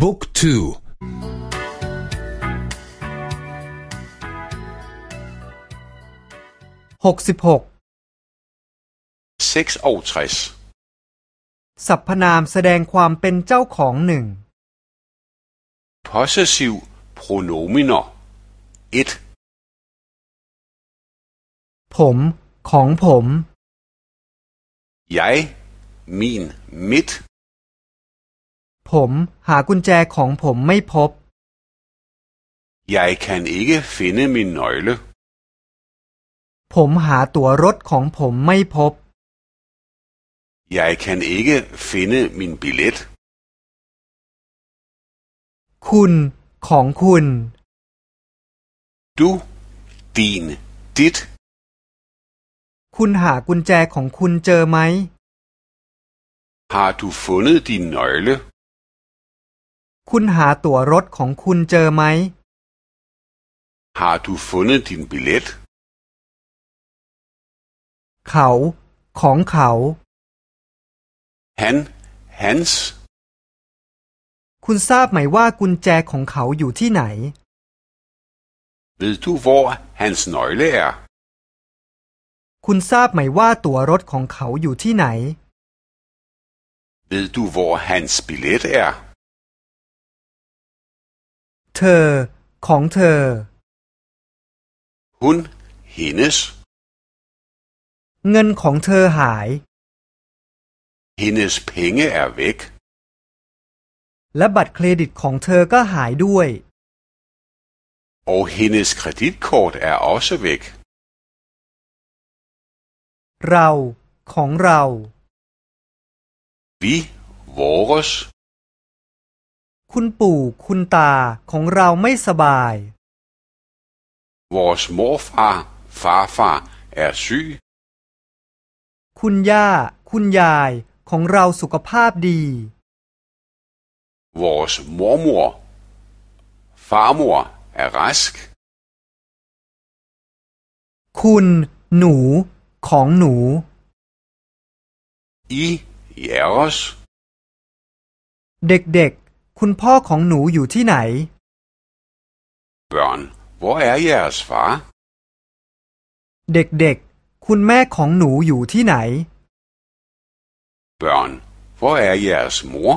บุ๊กทูหกสิบหกสรรพนามแสดงความเป็นเจ้าของหนึ่ง possessiv pronominer 1ผมของผม jeg min mit ผมหากุญแจของผมไม่พบ Jeg kan ikke finde min nøgle ผมหาตั๋วรถของผมไม่พบ Jeg kan ikke finde min billet คุณของคุณ Du din dit คุณหากุญแจของคุณเจอไหม Har du fundet din nøgle คุณหาตั๋วรถของคุณเจอไหม Har du fundet din billet เขาของเขา Han hans คุณทราบไหมว่ากุญแจของเขาอยู่ที่ไหน Ved du hvor hans nøgle er คุณทราบไหมว่าตั๋วรถของเขาอยู่ที่ไหน Ved du hvor hans billet er เธอ ของเธอ Hun hendes เงินของเธอหาย Hendes penge er væk และบัตรเครดิตของเธอก็หายด้วย Og hendes kreditkort er også væk เรา ของเรา Vi vores คุณปู่คุณตาของเราไม่สบาย Vores morfar farfar er syg คุณย่า คุณยายของเราสุขภาพดี Vores mormor farmor er rask คุณหนูของหนู I jeres เด็กๆ คุณพ่อของหนูอยู่ที่ไหน Børn hvor er jeres far เด็กๆ คุณแม่ของหนูอยู่ที่ไหน Børn hvor er jeres mor